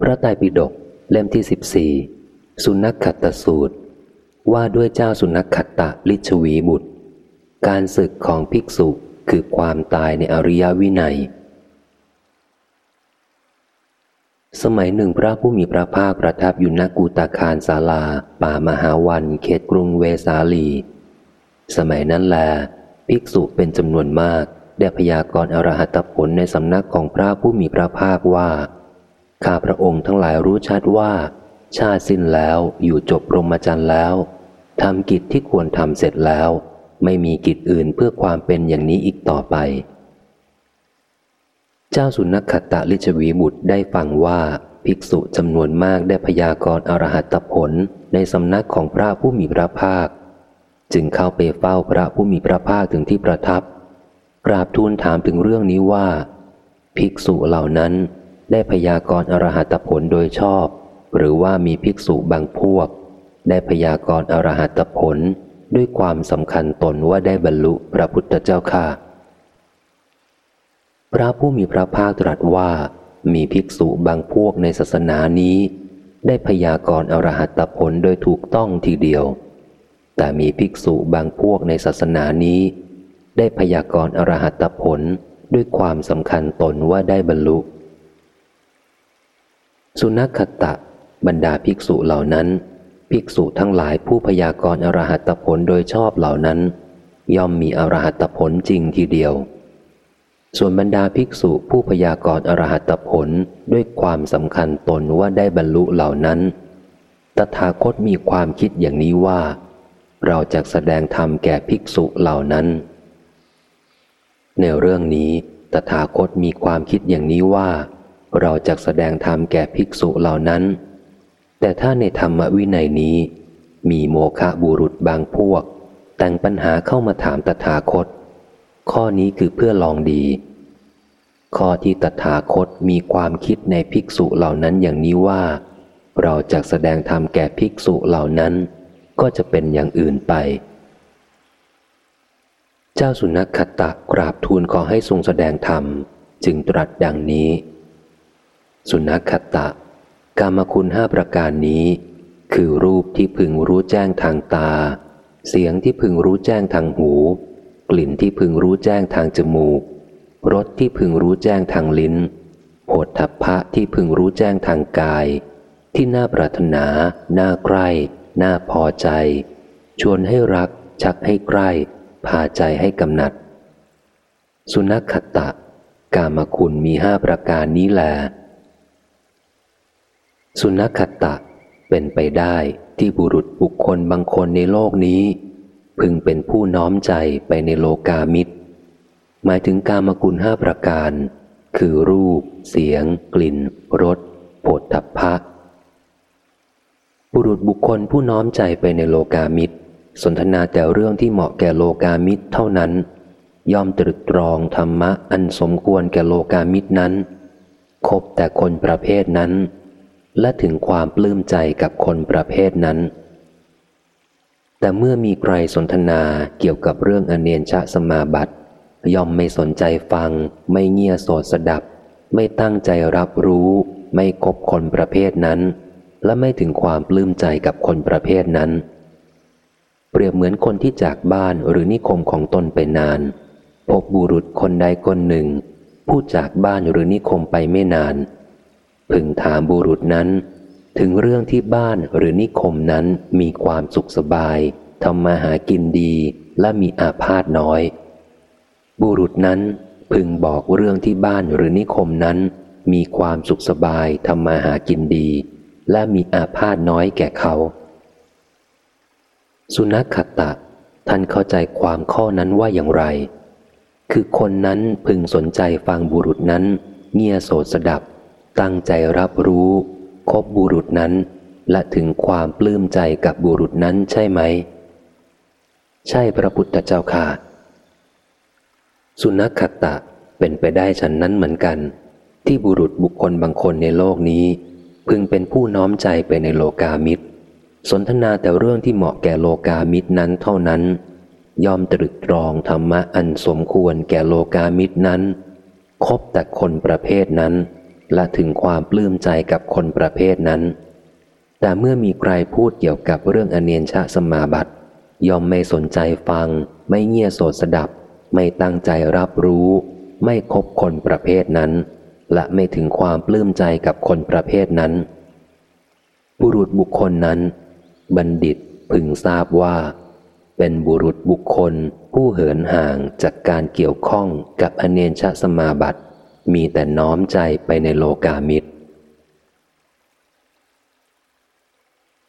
พระไตรปิฎกเล่มที่สิบสี่สุนัขขัตตสูตร ว่าด้วยเจ้าสุนัขขัตตะลิชวีบุตร การศึกของภิกษุคือความตายในอริยวินัย สมัยหนึ่งพระผู้มีพระภาคประทับอยู่ณกูตาคารศาลา ป่ามหาวันเขตกรุงเวสาลี สมัยนั้นแล ภิกษุเป็นจำนวนมาก ได้พยากรณ์อรหัตผลในสำนักของพระผู้มีพระภาคว่า ข้าพระองค์ทั้งหลายรู้ชัดว่า ชาติสิ้นแล้วอยู่จบรมจันทร์แล้วทำกิจที่ควรทำเสร็จแล้ว ไม่มีกิจอื่นเพื่อความเป็นอย่างนี้อีกต่อไป เจ้าสุนัขขตะลิชวีบุตรได้ฟังว่าภิกษุจำนวนมากได้พยากรณ์อรหัตผลในสำนักของพระผู้มีพระภาค จึงเข้าไปเฝ้าพระผู้มีพระภาคถึงที่ประทับ กราบทูลถามถึงเรื่องนี้ว่า ภิกษุเหล่านั้น ได้พยากรณ์อรหัตผลโดยชอบ หรือว่ามีภิกษุบางพวก ได้พยากรณ์อรหัตผลด้วยความสำคัญตนว่าได้บรรลุพระพุทธเจ้าค่ะ พระผู้มีพระภาคตรัสว่ามีภิกษุบางพวกในศาสนานี้ ได้พยากรณ์อรหัตผลโดยถูกต้องทีเดียว แต่มีภิกษุบางพวกในศาสนานี้ ได้พยากรณ์อรหัตผลด้วยความสำคัญตนว่าได้บรรลุ สุนัขตะ บรรดาภิกษุเหล่านั้น ภิกษุทั้งหลายผู้พยากรณ์อรหัตผลโดยชอบเหล่านั้น ย่อมมีอรหัตผลจริงทีเดียว ส่วนบรรดาภิกษุผู้พยากรณ์อรหัตผลด้วยความสำคัญตนว่าได้บรรลุเหล่านั้น ตถาคตมีความคิดอย่างนี้ว่า เราจะแสดงธรรมแก่ภิกษุเหล่านั้น ในเรื่องนี้ตถาคตมีความคิดอย่างนี้ว่า เราจะแสดงธรรมแก่ภิกษุเหล่านั้น แต่ถ้าในธรรมวินัยนี้ มีโมฆะบุรุษบางพวก แต่งปัญหาเข้ามาถามตถาคต ข้อนี้คือเพื่อลองดี ข้อที่ตถาคตมีความคิดในภิกษุเหล่านั้นอย่างนี้ว่า เราจะแสดงธรรมแก่ภิกษุเหล่านั้น ก็จะเป็นอย่างอื่นไปเจ้าสุนัขตะกราบทูลขอให้ทรงแสดงธรรม จึงตรัสดังนี้ สุนัขขตะ กามคุณห้าประการนี้ คือรูปที่พึงรู้แจ้งทางตา เสียงที่พึงรู้แจ้งทางหู กลิ่นที่พึงรู้แจ้งทางจมูกรสที่พึงรู้แจ้งทางลิ้นโผฏฐัพพะที่พึงรู้แจ้งทางกาย ที่น่าปรารถนา น่าใกล้ น่าพอใจ ชวนให้รัก ชักให้ใกล้ พาใจให้กำหนัด สุนัขขตะ กามคุณมีห้าประการนี้แหละ สุนัขตะเป็นไปได้ที่บุรุษบุคคลบางคนในโลกนี้ พึงเป็นผู้น้อมใจไปในโลกามิตร หมายถึงกามคุณห้าประการ คือรูป เสียง กลิ่นรสโผฏฐัพพะบุรุษบุคคลผู้น้อมใจไปในโลกามิตร สนทนาแต่เรื่องที่เหมาะแก่โลกามิตรเท่านั้น ย่อมตรึกตรองธรรมะอันสมควรแก่โลกามิตรนั้นคบแต่คนประเภทนั้น และถึงความปลื้มใจกับคนประเภทนั้น แต่เมื่อมีใครสนทนาเกี่ยวกับเรื่องอเนียนชะสมาบัติ ย่อมไม่สนใจฟัง ไม่เงียโสดสดับ ไม่ตั้งใจรับรู้ ไม่คบคนประเภทนั้น และไม่ถึงความปลื้มใจกับคนประเภทนั้น เปรียบเหมือนคนที่จากบ้านหรือนิคมของตนไปนาน พบบุรุษคนใดคนหนึ่ง ผู้จากบ้านหรือนิคมไปไม่นาน พึงถามบุรุษนั้น ถึงเรื่องที่บ้านหรือนิคมนั้นมีความสุขสบายทำมาหากินดีและมีอาพาธน้อย บุรุษนั้นพึงบอกเรื่องที่บ้านหรือนิคมนั้น มีความสุขสบายทำมาหากินดี และมีอาพาธน้อยแก่เขา สุนัขขตะ ท่านเข้าใจความข้อนั้นว่าอย่างไร คือคนนั้นพึงสนใจฟังบุรุษนั้น เงียโสดสดับ ตั้งใจรับรู้คบบุรุษนั้น และถึงความปลื้มใจกับบุรุษนั้นใช่ไหม ใช่พระพุทธเจ้าค่ะ สุนัขขตะเป็นไปได้ฉันนั้นเหมือนกัน ที่บุรุษบุคคลบางคนในโลกนี้ พึงเป็นผู้น้อมใจไปในโลกามิตร สนทนาแต่เรื่องที่เหมาะแก่โลกามิตรนั้นเท่านั้น ยอมตรึกตรองธรรมะอันสมควรแก่โลกามิตรนั้นคบแต่คนประเภทนั้น และถึงความปลื้มใจกับคนประเภทนั้น แต่เมื่อมีใครพูดเกี่ยวกับเรื่องอเนียนชาสมาบัติ ย่อมไม่สนใจฟัง ไม่เงี่ยโสดสดับ ไม่ตั้งใจรับรู้ ไม่คบคนประเภทนั้น และไม่ถึงความปลื้มใจกับคนประเภทนั้น บุรุษบุคคลนั้น บัณฑิตพึงทราบว่า เป็นบุรุษบุคคลผู้เหินห่างจากการเกี่ยวข้องกับอเนชสมาบัติ มีแต่น้อมใจไปในโลกามิตร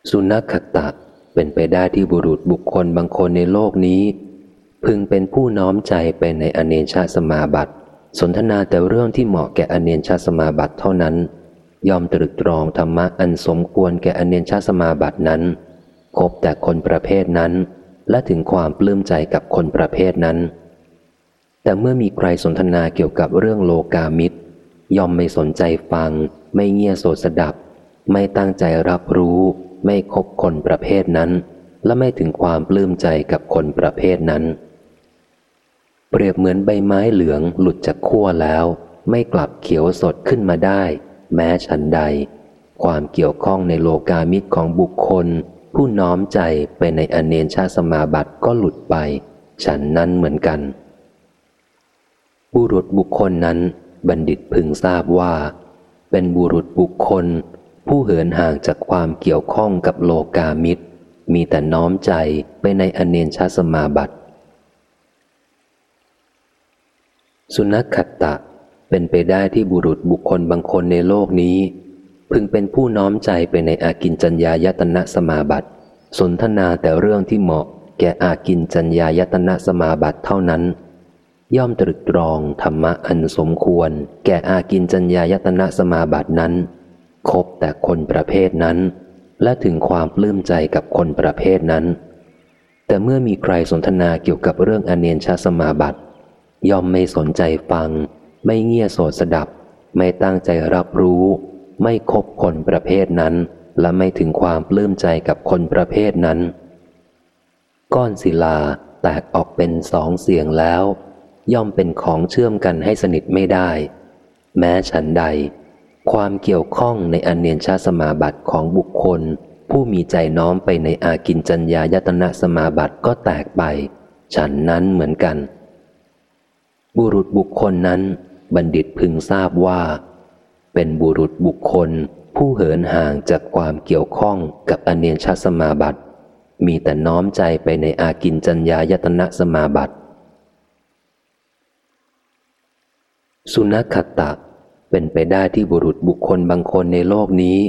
สุนัขตะเป็นไปได้ที่บุรุษบุคคลบางคนในโลกนี้ พึงเป็นผู้น้อมใจไปในอเนชาสมาบัติ สนทนาแต่เรื่องที่เหมาะแก่อเนชาสมาบัติเท่านั้น ยอมตรึกตรองธรรมะอันสมควรแก่อเนชาสมาบัตินั้นคบแต่คนประเภทนั้น และถึงความปลื้มใจกับคนประเภทนั้น แต่เมื่อมีใครสนทนาเกี่ยวกับเรื่องโลกามิตรยอมไม่สนใจฟัง ไม่เงียโสดสดับ ไม่ตั้งใจรับรู้ ไม่คบคนประเภทนั้น และไม่ถึงความปลื้มใจกับคนประเภทนั้น เปรียบเหมือนใบไม้เหลืองหลุดจากขั้วแล้ว ไม่กลับเขียวสดขึ้นมาได้ แม้ฉันใด ความเกี่ยวข้องในโลกามิตรของบุคคล ผู้น้อมใจไปในอเนนชาสมาบัติก็หลุดไป ฉันนั้นเหมือนกัน บุรุษบุคคลนั้น บัณฑิตพึงทราบว่า เป็นบุรุษบุคคล ผู้เหินห่างจากความเกี่ยวข้องกับโลกามิตร มีแต่น้อมใจไปในอเนนชาสมาบัติ สุนัขขตะเป็นไปได้ที่บุรุษบุคคลบางคนในโลกนี้ พึงเป็นผู้น้อมใจไปในอากินจัญญายตนะสมาบัติ สนทนาแต่เรื่องที่เหมาะแก่อากินจัญญายตนะสมาบัติเท่านั้น ย่อมตรึกตรองธรรมะอันสมควร แก่อากินจัญญายตนะสมาบัตินั้น คบแต่คนประเภทนั้น และถึงความปลื้มใจกับคนประเภทนั้น แต่เมื่อมีใครสนทนาเกี่ยวกับเรื่องอเนียนชาสมาบัติ ย่อมไม่สนใจฟัง ไม่เงี่ยโสดสดับ ไม่ตั้งใจรับรู้ ไม่คบคนประเภทนั้น และไม่ถึงความปลื้มใจกับคนประเภทนั้น ก้อนศิลาแตกออกเป็นสองเสียงแล้ว ย่อมเป็นของเชื่อมกันให้สนิทไม่ได้ แม้ฉันใด ความเกี่ยวข้องในอนเนียนชาสมาบัติของบุคคล ผู้มีใจน้อมไปในอากินจัญญายตนะสมาบัติก็แตกไป ฉันนั้นเหมือนกัน บุรุษบุคคลนั้น บัณฑิตพึงทราบว่า เป็นบุรุษบุคคล ผู้เหินห่างจากความเกี่ยวข้องกับอเนียนชาสมาบัติ มีแต่น้อมใจไปในอากินจัญญายตนะสมาบัติ สุนัขตะ เป็นไปได้ที่บุรุษบุคคลบางคนในโลกนี้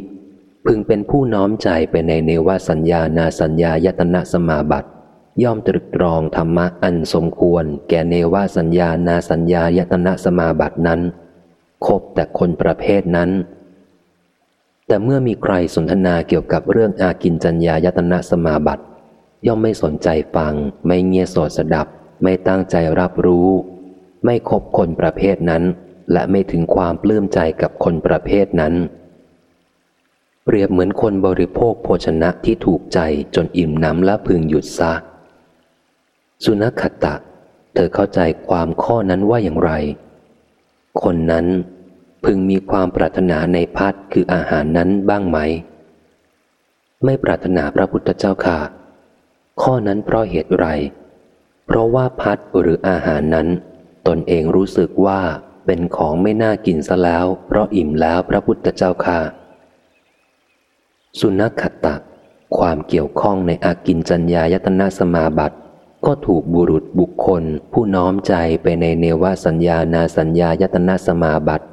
พึงเป็นผู้น้อมใจไปในเนวสัญญานาสัญญายตนะสมาบัติย่อมตรึกตรองธรรมะอันสมควร แก่เนวสัญญานาสัญญายตนะสมาบัตินั้น คบแต่คนประเภทนั้น แต่เมื่อมีใครสนทนาเกี่ยวกับเรื่องอากินจัญญายตนะสมาบัติ ย่อมไม่สนใจฟัง ไม่เงียสดสดับ ไม่ตั้งใจรับรู้ ไม่คบคนประเภทนั้น และไม่ถึงความปลื้มใจกับคนประเภทนั้น เปรียบเหมือนคนบริโภคโภชนะที่ถูกใจจนอิ่มน้ำและพึงหยุดซะ สุนัขตะ เธอเข้าใจความข้อนั้นว่าอย่างไร คนนั้นพึงมีความปรารถนาในพัดคืออาหารนั้นบ้างไหม ไม่ปรารถนาพระพุทธเจ้าค่ะ ข้อนั้นเพราะเหตุไร เพราะว่าพัดหรืออาหารนั้น ตนเองรู้สึกว่าเป็นของไม่น่ากินซะแล้ว เพราะอิ่มแล้วพระพุทธเจ้าค่ะ สุนัขขตะความเกี่ยวข้องในอากินจัญญายตนะสมาบัติ ก็ถูกบุรุษบุคคล ผู้น้อมใจไปในเนวสัญญานาสัญญายตนะสมาบัติ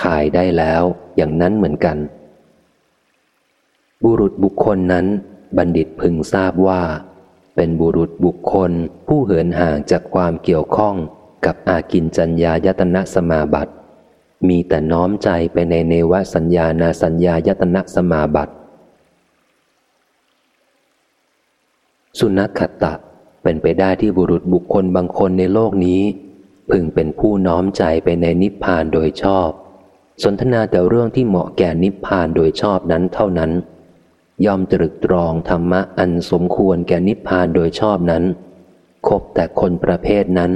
ขายได้แล้วอย่างนั้นเหมือนกัน บุรุษบุคคลนั้น บัณฑิตพึงทราบว่า เป็นบุรุษบุคคล ผู้เหินห่างจากความเกี่ยวข้อง กับอากินจัญญายตนะสมาบัติ มีแต่น้อมใจไปในเนวสัญญานาสัญญายตนะสมาบัติ สุนัขตะเป็นไปได้ที่บุรุษบุคคลบางคนในโลกนี้ พึงเป็นผู้น้อมใจไปในนิพพานโดยชอบ สนทนาแต่เรื่องที่เหมาะแก่นิพพานโดยชอบนั้นเท่านั้นยอมตรึกตรองธรรมะอันสมควรแก่นิพพานโดยชอบนั้น คบแต่คนประเภทนั้น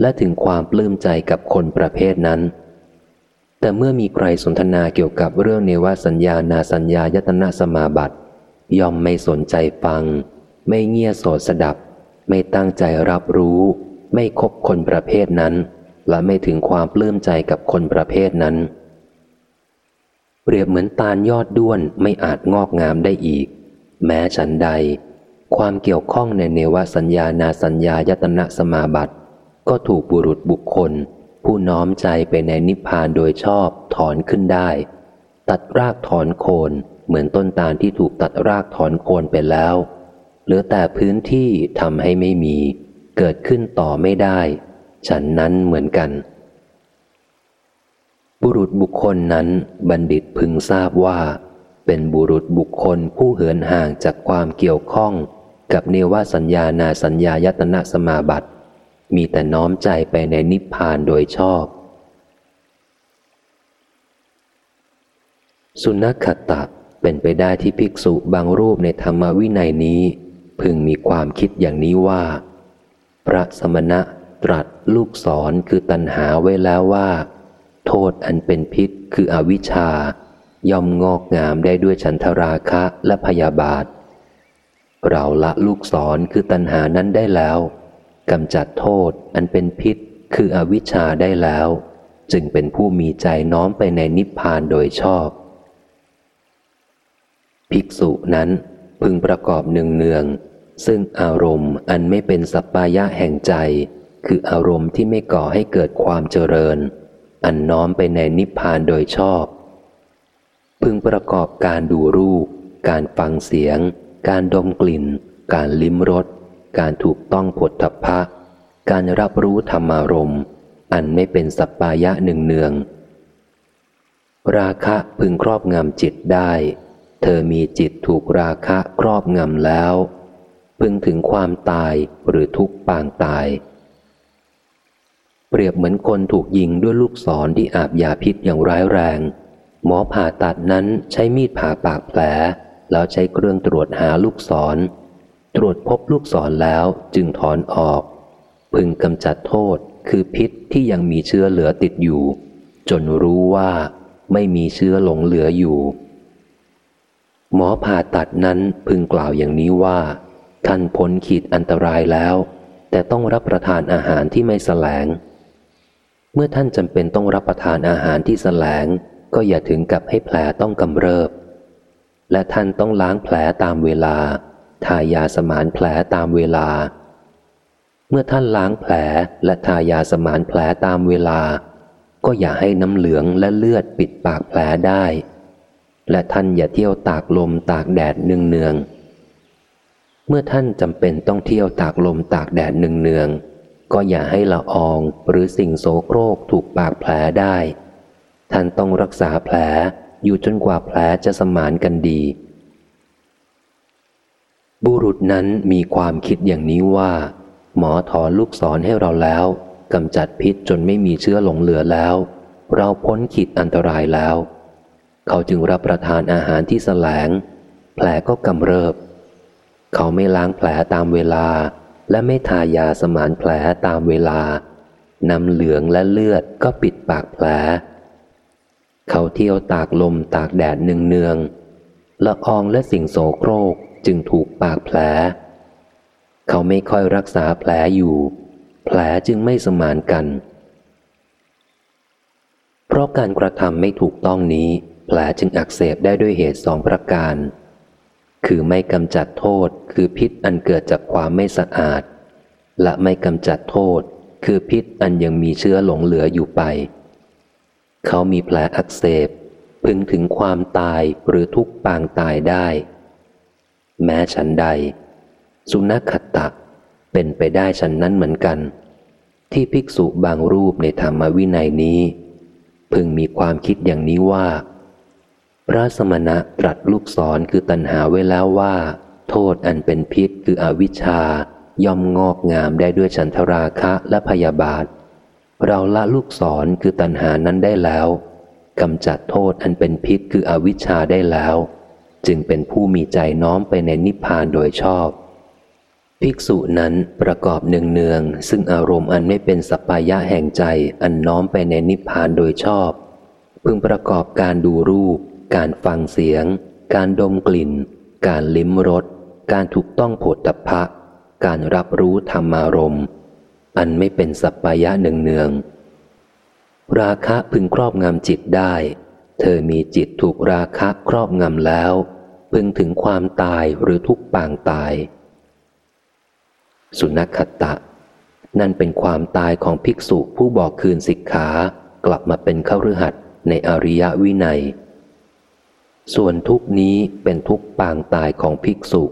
และถึงความปลื้มใจกับคนประเภทนั้น แต่เมื่อมีใครสนทนาเกี่ยวกับเรื่องเนวสัญญานาสัญญายตนะสมาบัติ ย่อมไม่สนใจฟัง ไม่เงี่ยโสดสดับ ไม่ตั้งใจรับรู้ ไม่คบคนประเภทนั้น และไม่ถึงความปลื้มใจกับคนประเภทนั้น เปรียบเหมือนตาลยอดด้วนไม่อาจงอกงามได้อีก แม้ฉันใด ความเกี่ยวข้องในเนวสัญญานาสัญญายตนะสมาบัติ ก็ถูกบุรุษบุคคล ผู้น้อมใจไปในนิพพานโดยชอบถอนขึ้นได้ ตัดรากถอนโคนเหมือนต้นตาลที่ถูกตัดรากถอนโคนไปแล้ว เหลือแต่พื้นที่ทำให้ไม่มี เกิดขึ้นต่อไม่ได้ ฉันนั้นเหมือนกัน บุรุษบุคคลนั้นบัณฑิตพึงทราบว่า เป็นบุรุษบุคคลผู้เหินห่างจากความเกี่ยวข้อง กับเนวสัญญานาสัญญายตนะสมาบัติ มีแต่น้อมใจไปในนิพพานโดยชอบ สุนัขตะเป็นไปได้ที่ภิกษุบางรูปในธรรมวินัยนี้ พึงมีความคิดอย่างนี้ว่า พระสมณะตรัสลูกศรคือตัณหาไว้แล้วว่า โทษอันเป็นพิษคืออวิชชา ย่อมงอกงามได้ด้วยฉันทราคะและพยาบาท เราละลูกศรคือตัณหานั้นได้แล้ว กำจัดโทษอันเป็นพิษคืออวิชชาได้แล้ว จึงเป็นผู้มีใจน้อมไปในนิพพานโดยชอบ ภิกษุนั้นพึงประกอบหนึ่งเนือง ซึ่งอารมณ์อันไม่เป็นสัปปายะแห่งใจ คืออารมณ์ที่ไม่ก่อให้เกิดความเจริญ อันน้อมไปในนิพพานโดยชอบ พึงประกอบการดูรูป การฟังเสียง การดมกลิ่น การลิ้มรส การถูกต้องผลทพะ การรับรู้ธรรมารมณ์ อันไม่เป็นสัปปายะหนึ่งเนือง ราคะพึงครอบงำจิตได้ เธอมีจิตถูกราคะครอบงำแล้ว พึงถึงความตายหรือทุกปางตาย เปรียบเหมือนคนถูกยิงด้วยลูกศรที่อาบยาพิษอย่างร้ายแรง หมอผ่าตัดนั้นใช้มีดผ่าปากแผลแล้วใช้เครื่องตรวจหาลูกศร ตรวจพบลูกศรแล้วจึงถอนออก พึงกำจัดโทษคือพิษที่ยังมีเชื้อเหลือติดอยู่ จนรู้ว่าไม่มีเชื้อหลงเหลืออยู่ หมอผ่าตัดนั้นพึงกล่าวอย่างนี้ว่าท่านพ้นขีดอันตรายแล้ว แต่ต้องรับประทานอาหารที่ไม่แสลง เมื่อท่านจำเป็นต้องรับประทานอาหารที่แสลง ก็อย่าถึงกับให้แผลต้องกำเริบ และท่านต้องล้างแผลตามเวลา ทายาสมานแผลตามเวลา เมื่อท่านล้างแผลและทายาสมานแผลตามเวลา ก็อย่าให้น้ำเหลืองและเลือดปิดปากแผลได้ และท่านอย่าเที่ยวตากลมตากแดดเนืองเนืองเมื่อท่านจำเป็นต้องเที่ยวตากลมตากแดดเนืองเนืองก็อย่าให้ละอองหรือสิ่งโสโครกถูกปากแผลได้ ท่านต้องรักษาแผลอยู่จนกว่าแผลจะสมานกันดี บุรุษนั้นมีความคิดอย่างนี้ว่า หมอถอนลูกศรให้เราแล้วกำจัดพิษจนไม่มีเชื้อหลงเหลือแล้ว เราพ้นขีดอันตรายแล้ว เขาจึงรับประทานอาหารที่แสลง แผลก็กำเริบ เขาไม่ล้างแผลตามเวลา และไม่ทายาสมานแผลตามเวลานำเหลืองและเลือดก็ปิดปากแผล เขาเที่ยวตากลมตากแดดเนืองๆละอองและสิ่งโสโครก จึงถูกปากแผล เขาไม่ค่อยรักษาแผลอยู่ แผลจึงไม่สมานกัน เพราะการกระทำไม่ถูกต้องนี้ แผลจึงอักเสบได้ด้วยเหตุสองประการ คือไม่กำจัดโทษคือพิษอันเกิดจากความไม่สะอาด และไม่กำจัดโทษ คือพิษอันยังมีเชื้อหลงเหลืออยู่ไป เขามีแผลอักเสบพึงถึงความตายหรือทุกปางตายได้ แม้ฉันใด สุนัขตะเป็นไปได้ฉันนั้นเหมือนกัน ที่ภิกษุบางรูปในธรรมวินัยนี้ พึงมีความคิดอย่างนี้ว่า พระสมณะตรัสลูกศรคือตัณหาไว้แล้วว่า โทษอันเป็นพิษคืออวิชชาย่อมงอกงามได้ด้วยฉันทราคะและพยาบาท เราละลูกศรคือตัณหานั้นได้แล้วกำจัดโทษอันเป็นพิษคืออวิชชาได้แล้ว จึงเป็นผู้มีใจน้อมไปในนิพพานโดยชอบ ภิกษุนั้นประกอบเนืองๆซึ่งอารมณ์อันไม่เป็นสัปายะแห่งใจอันน้อมไปในนิพพานโดยชอบ พึงประกอบการดูรูป การฟังเสียง การดมกลิ่น การลิ้มรสการถูกต้องโผฏฐะการรับรู้ธรรมารมณ์อันไม่เป็นสัปปายะเนืองเนืองราคะพึงครอบงำจิตได้ เธอมีจิตถูกราคะครอบงำแล้ว พึงถึงความตายหรือทุกปางตาย สุนัขตะ นั่นเป็นความตายของภิกษุผู้บอกคืนสิกขากลับมาเป็นเข้าฤหัสในอริยวินัย ส่วนทุกนี้เป็นทุกปางตายของภิกษุ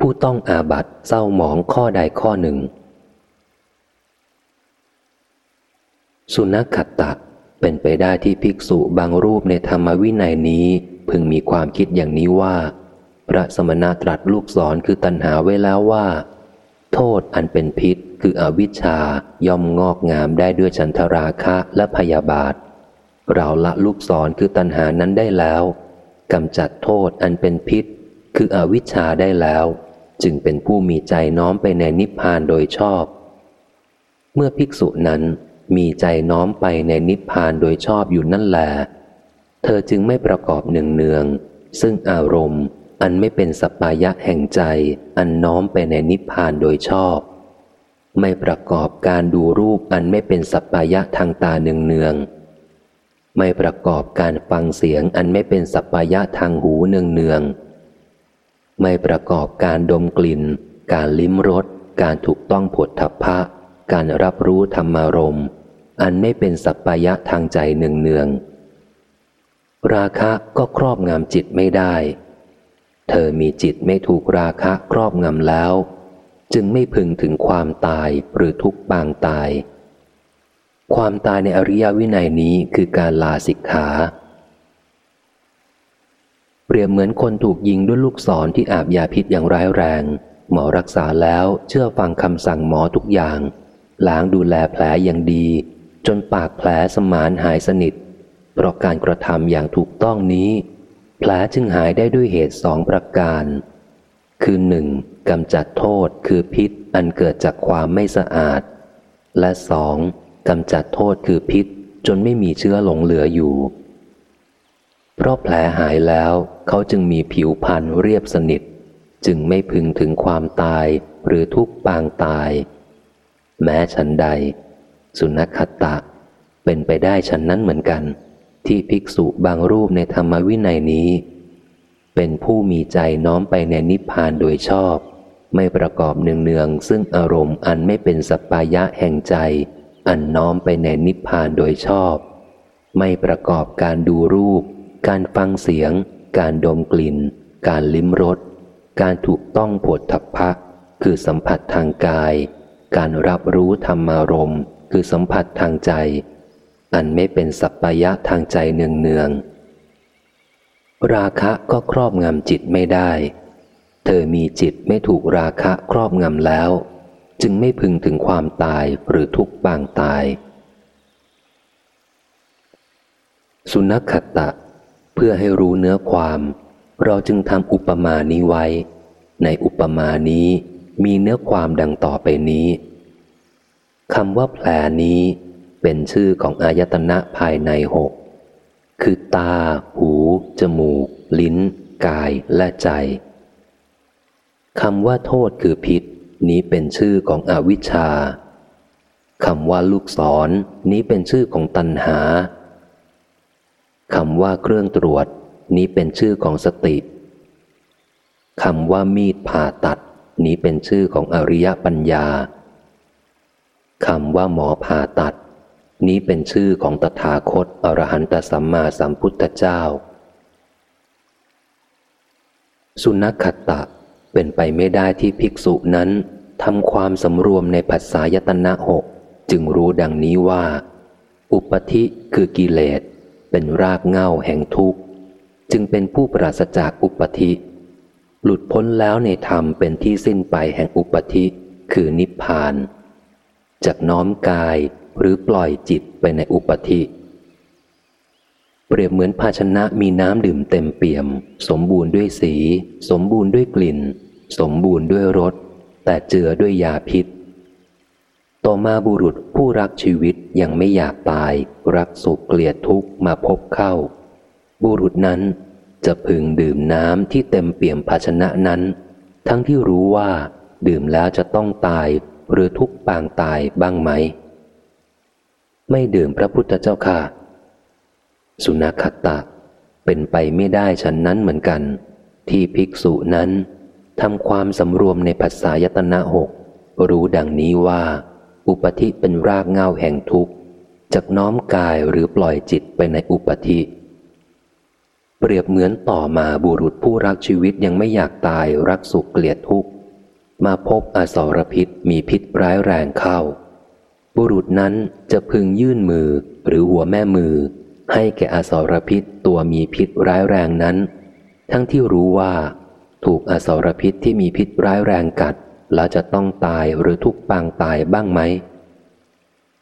ผู้ต้องอาบัตเศร้าหมองข้อใดข้อหนึ่ง สุนัขตะ เป็นไปได้ที่ภิกษุบางรูปในธรรมวินัยนี้ พึงมีความคิดอย่างนี้ว่า พระสมณะตรัสลูกศรคือตัณหาไว้แล้วว่า โทษอันเป็นพิษคืออวิชชาย่อมงอกงามได้ด้วยฉันทราคะและพยาบาท เราละลูกศรคือตัณหานั้นได้แล้วกำจัดโทษอันเป็นพิษ คืออวิชชาได้แล้ว จึงเป็นผู้มีใจน้อมไปในนิพพานโดยชอบ เมื่อภิกษุนั้น มีใจน้อมไปในนิพพานโดยชอบอยู่นั่นแหละเธอจึงไม่ประกอบเนืองเนือง ซึ่งอารมณ์อันไม่เป็นสัปปายะแห่งใจ อันน้อมไปในนิพพานโดยชอบ ไม่ประกอบการดูรูปอันไม่เป็นสัปปายะทางตาเนืองเนืองไม่ประกอบการฟังเสียงอันไม่เป็นสัปปายะทางหูเนืองเนืองไม่ประกอบการดมกลิ่น การลิ้มรส การถูกต้องผดทพะ การรับรู้ธรรมารมณ์ อันไม่เป็นสัปปายะทางใจเนืองเนืองราคะก็ครอบงำจิตไม่ได้ เธอมีจิตไม่ถูกราคะครอบงำแล้ว จึงไม่พึงถึงความตายหรือทุกปางตาย ความตายในอริยวินัยนี้คือการลาสิกขาเปรียบเหมือนคนถูกยิงด้วยลูกศรที่อาบยาพิษอย่างร้ายแรง หมอรักษาแล้วเชื่อฟังคำสั่งหมอทุกอย่าง ล้างดูแลแผลอย่างดี จนปากแผลสมานหายสนิท เพราะการกระทำอย่างถูกต้องนี้ แผลจึงหายได้ด้วยเหตุสองประการ คือหนึ่งกำจัดโทษคือพิษอันเกิดจากความไม่สะอาด และสองกำจัดโทษคือพิษจนไม่มีเชื้อหลงเหลืออยู่ เพราะแผลหายแล้วเขาจึงมีผิวพรรณเรียบสนิท จึงไม่พึงถึงความตายหรือทุกปางตาย แม้ฉันใด สุนัขตะ เป็นไปได้ฉันนั้นเหมือนกัน ที่ภิกษุบางรูปในธรรมวินัยนี้ เป็นผู้มีใจน้อมไปในนิพพานโดยชอบ ไม่ประกอบเนืองๆซึ่งอารมณ์อันไม่เป็นสปายะแห่งใจ อันน้อมไปในนิพพานโดยชอบ ไม่ประกอบการดูรูป การฟังเสียง การดมกลิ่น การลิ้มรสการถูกต้องผดทัพพะ คือสัมผัสทางกาย การรับรู้ธรรมารมณ์คือสัมผัสทางใจ อันไม่เป็นสัพพยะทางใจเนืองเนืองราคะก็ครอบงำจิตไม่ได้ เธอมีจิตไม่ถูกราคะครอบงำแล้ว จึงไม่พึงถึงความตายหรือทุกปางตาย สุนัขตะ เพื่อให้รู้เนื้อความ เราจึงทำอุปมานี้ไว้ ในอุปมานี้ มีเนื้อความดังต่อไปนี้คำว่าแผลนี้เป็นชื่อของอายตนะภายในหกคือตา หู จมูก ลิ้น กายและใจคำว่าโทษคือพิษ นี้เป็นชื่อของอวิชชาคำว่าลูกศรนนี้เป็นชื่อของตัณหาคำว่าเครื่องตรวจ นี้เป็นชื่อของสติคำว่ามีดผ่าตัด นี้เป็นชื่อของอริยปัญญาคำว่าหมอผ่าตัด นี้เป็นชื่อของตถาคตอรหันตสัมมาสัมพุทธเจ้า สุนัขตะเป็นไปไม่ได้ที่ภิกษุนั้นทำความสำรวมในภาษายตนะหกจึงรู้ดังนี้ว่า อุปธิคือกิเลส เป็นรากเง่าแห่งทุกข์ จึงเป็นผู้ปราศจากอุปธิ หลุดพ้นแล้วในธรรมเป็นที่สิ้นไปแห่งอุปธิคือนิพพานจากน้อมกายหรือปล่อยจิตไปในอุปธิเปรียบเหมือนภาชนะมีน้ำดื่มเต็มเปี่ยม สมบูรณ์ด้วยสี สมบูรณ์ด้วยกลิ่น สมบูรณ์ด้วยรส แต่เจือด้วยยาพิษ ต่อมาบุรุษผู้รักชีวิตยังไม่อยากตาย รักสุขเกลียดทุกข์มาพบเข้า บุรุษนั้น จะพึงดื่มน้ำที่เต็มเปี่ยมภาชนะนั้น ทั้งที่รู้ว่า ดื่มแล้วจะต้องตายหรือทุกปางตายบ้างไหม ไม่ดื่มพระพุทธเจ้าค่ะ สุนัขตะ เป็นไปไม่ได้ฉันนั้นเหมือนกัน ที่ภิกษุนั้นทำความสำรวมในภาษายตนะหกรู้ดังนี้ว่า อุปธิเป็นรากเงาแห่งทุกข์จากน้อมกายหรือปล่อยจิตไปในอุปธิ เปรียบเหมือนต่อมาบุรุษผู้รักชีวิตยังไม่อยากตายรักสุขเกลียดทุกข์ มาพบอสรพิษมีพิษร้ายแรงเข้า บุรุษนั้นจะพึงยื่นมือหรือหัวแม่มือ ให้แก่อสรพิษตัวมีพิษร้ายแรงนั้น ทั้งที่รู้ว่า ถูกอสรพิษที่มีพิษร้ายแรงกัด แล้วจะต้องตายหรือทุกปางตายบ้างไหม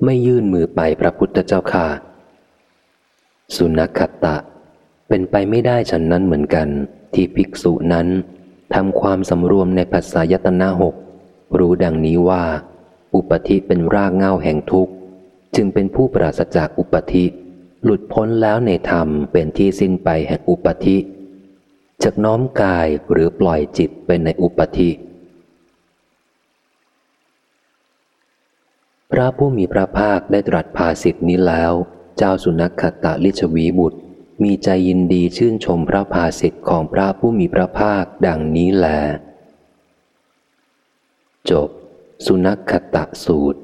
ไม่ยื่นมือไปพระพุทธเจ้าค่ะ สุนัขตะ เป็นไปไม่ได้ฉันนั้นเหมือนกัน ที่ภิกษุนั้นทำความสำรวมในภาษายตนาหกรู้ดังนี้ว่า อุปธิเป็นรากเงาแห่งทุกข์ จึงเป็นผู้ปราศจากอุปธิ หลุดพ้นแล้วในธรรมเป็นที่สิ้นไปแห่งอุปธิจากน้อมกายหรือปล่อยจิตไปในอุปธิพระผู้มีพระภาคได้ตรัสภาสิทธินี้แล้ว เจ้าสุนัขขตาลิชวีบุตร มีใจยินดีชื่นชมพระภาสิทธิ์ของพระผู้มีพระภาคดังนี้แล จบ สุนัขขตะสูตร